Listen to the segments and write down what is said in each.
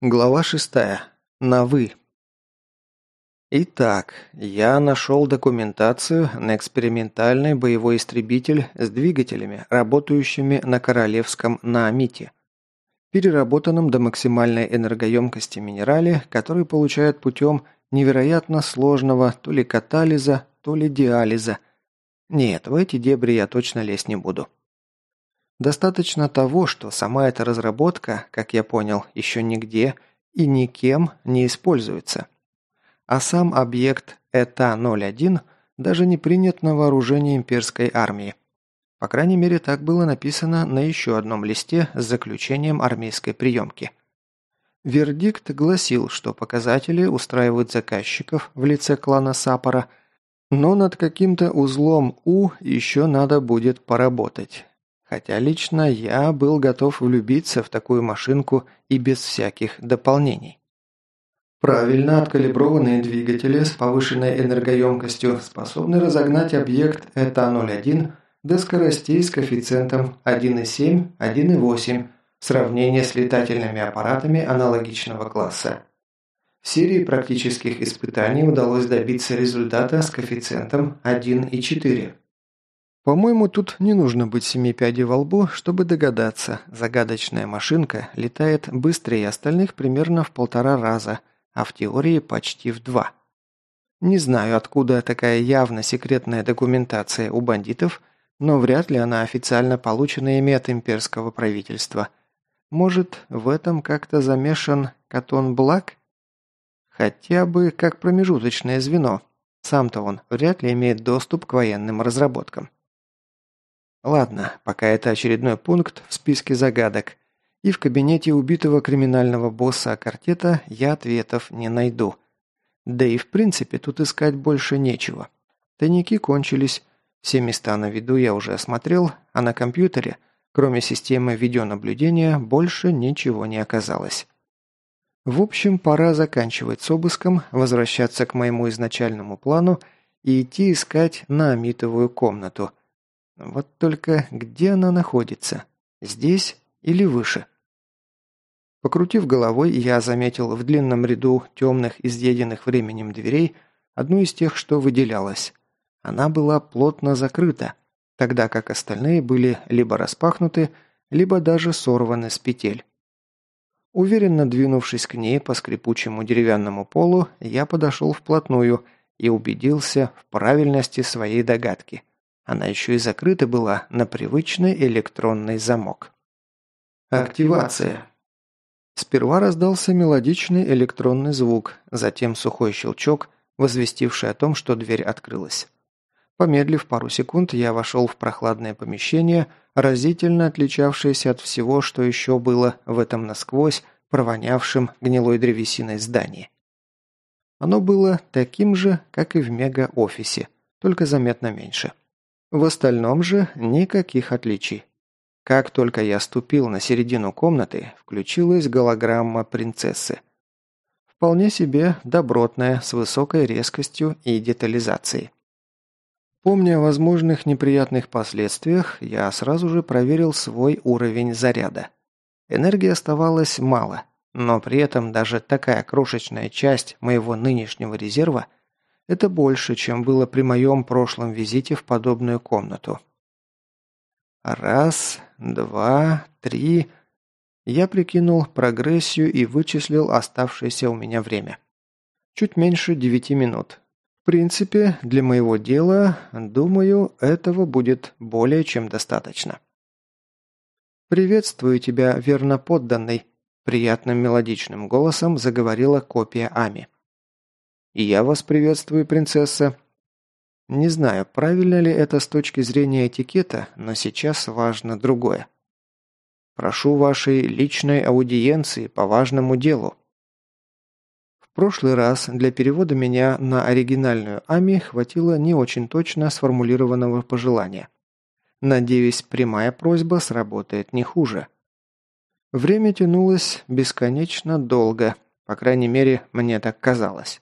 Глава шестая. На «вы». Итак, я нашел документацию на экспериментальный боевой истребитель с двигателями, работающими на королевском наамите, переработанном до максимальной энергоемкости минерале, который получают путем невероятно сложного то ли катализа, то ли диализа. Нет, в эти дебри я точно лезть не буду. Достаточно того, что сама эта разработка, как я понял, еще нигде и никем не используется. А сам объект ЭТА-01 даже не принят на вооружение имперской армии. По крайней мере, так было написано на еще одном листе с заключением армейской приемки. Вердикт гласил, что показатели устраивают заказчиков в лице клана Сапора, но над каким-то узлом У еще надо будет поработать. Хотя лично я был готов влюбиться в такую машинку и без всяких дополнений. Правильно откалиброванные двигатели с повышенной энергоемкостью способны разогнать объект ЭТА-01 до скоростей с коэффициентом 1,7-1,8 в сравнении с летательными аппаратами аналогичного класса. В серии практических испытаний удалось добиться результата с коэффициентом 1,4. По-моему, тут не нужно быть семи пядей во лбу, чтобы догадаться, загадочная машинка летает быстрее остальных примерно в полтора раза, а в теории почти в два. Не знаю, откуда такая явно секретная документация у бандитов, но вряд ли она официально получена ими от имперского правительства. Может, в этом как-то замешан Катон Блак? Хотя бы как промежуточное звено. Сам-то он вряд ли имеет доступ к военным разработкам. Ладно, пока это очередной пункт в списке загадок. И в кабинете убитого криминального босса Картета я ответов не найду. Да и в принципе тут искать больше нечего. Тайники кончились, все места на виду я уже осмотрел, а на компьютере, кроме системы видеонаблюдения, больше ничего не оказалось. В общем, пора заканчивать с обыском, возвращаться к моему изначальному плану и идти искать на Амитовую комнату – вот только где она находится? Здесь или выше? Покрутив головой, я заметил в длинном ряду темных, изъеденных временем дверей одну из тех, что выделялась. Она была плотно закрыта, тогда как остальные были либо распахнуты, либо даже сорваны с петель. Уверенно двинувшись к ней по скрипучему деревянному полу, я подошел вплотную и убедился в правильности своей догадки. Она еще и закрыта была на привычный электронный замок. Активация. Сперва раздался мелодичный электронный звук, затем сухой щелчок, возвестивший о том, что дверь открылась. Помедлив пару секунд, я вошел в прохладное помещение, разительно отличавшееся от всего, что еще было в этом насквозь провонявшем гнилой древесиной здании. Оно было таким же, как и в мега-офисе, только заметно меньше. В остальном же никаких отличий. Как только я ступил на середину комнаты, включилась голограмма принцессы. Вполне себе добротная, с высокой резкостью и детализацией. Помня о возможных неприятных последствиях, я сразу же проверил свой уровень заряда. Энергии оставалось мало, но при этом даже такая крошечная часть моего нынешнего резерва – это больше, чем было при моем прошлом визите в подобную комнату. Раз, два, три... Я прикинул прогрессию и вычислил оставшееся у меня время. Чуть меньше девяти минут. В принципе, для моего дела, думаю, этого будет более чем достаточно. «Приветствую тебя, верно подданный», – приятным мелодичным голосом заговорила копия Ами. «И я вас приветствую, принцесса». Не знаю, правильно ли это с точки зрения этикета, но сейчас важно другое. Прошу вашей личной аудиенции по важному делу. В прошлый раз для перевода меня на оригинальную АМИ хватило не очень точно сформулированного пожелания. Надеюсь, прямая просьба сработает не хуже. Время тянулось бесконечно долго, по крайней мере, мне так казалось.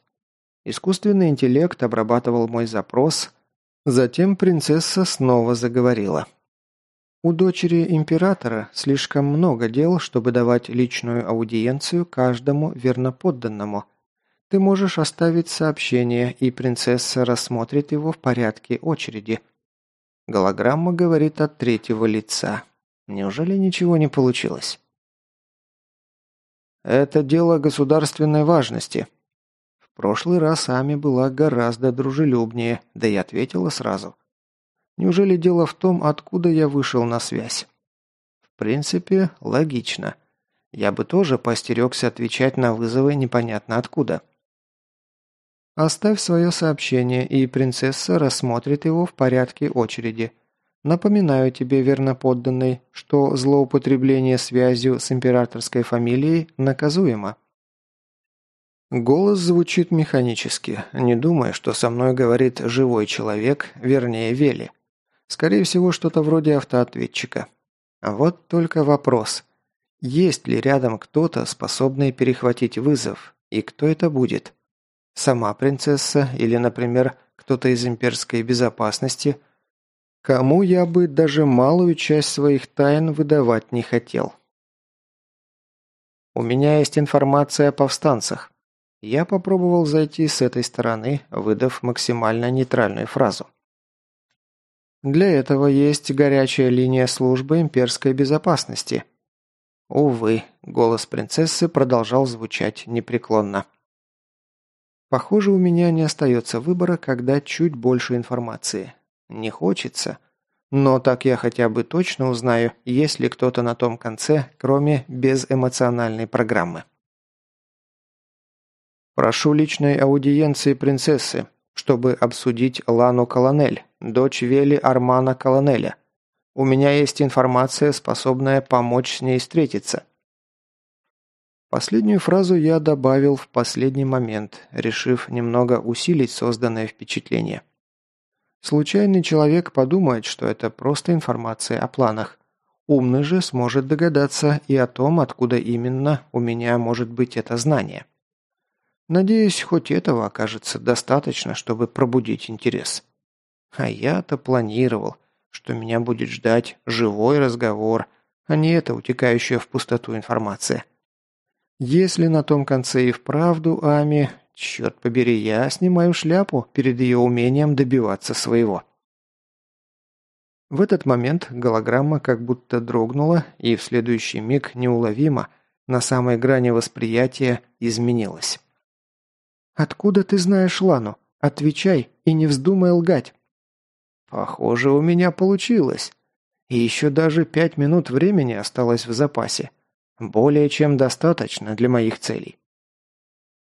Искусственный интеллект обрабатывал мой запрос. Затем принцесса снова заговорила. У дочери императора слишком много дел, чтобы давать личную аудиенцию каждому верноподданному. Ты можешь оставить сообщение, и принцесса рассмотрит его в порядке очереди. Голограмма говорит от третьего лица. Неужели ничего не получилось? Это дело государственной важности. Прошлый раз Ами была гораздо дружелюбнее, да и ответила сразу. Неужели дело в том, откуда я вышел на связь? В принципе, логично. Я бы тоже постерегся отвечать на вызовы непонятно откуда. Оставь свое сообщение, и принцесса рассмотрит его в порядке очереди. Напоминаю тебе, верноподданный, что злоупотребление связью с императорской фамилией наказуемо. Голос звучит механически, не думая, что со мной говорит живой человек, вернее Вели. Скорее всего, что-то вроде автоответчика. Вот только вопрос. Есть ли рядом кто-то, способный перехватить вызов? И кто это будет? Сама принцесса или, например, кто-то из имперской безопасности? Кому я бы даже малую часть своих тайн выдавать не хотел? У меня есть информация о повстанцах. Я попробовал зайти с этой стороны, выдав максимально нейтральную фразу. Для этого есть горячая линия службы имперской безопасности. Увы, голос принцессы продолжал звучать непреклонно. Похоже, у меня не остается выбора, когда чуть больше информации. Не хочется. Но так я хотя бы точно узнаю, есть ли кто-то на том конце, кроме безэмоциональной программы. Прошу личной аудиенции принцессы чтобы обсудить Лану Колонель, дочь Вели Армана Колонеля. У меня есть информация, способная помочь с ней встретиться». Последнюю фразу я добавил в последний момент, решив немного усилить созданное впечатление. Случайный человек подумает, что это просто информация о планах. Умный же сможет догадаться и о том, откуда именно у меня может быть это знание. Надеюсь, хоть этого окажется достаточно, чтобы пробудить интерес. А я-то планировал, что меня будет ждать живой разговор, а не эта утекающая в пустоту информация. Если на том конце и вправду Ами, черт побери, я снимаю шляпу перед ее умением добиваться своего. В этот момент голограмма как будто дрогнула и в следующий миг неуловимо, на самой грани восприятия, изменилась. «Откуда ты знаешь Лану? Отвечай и не вздумай лгать». «Похоже, у меня получилось. И еще даже пять минут времени осталось в запасе. Более чем достаточно для моих целей».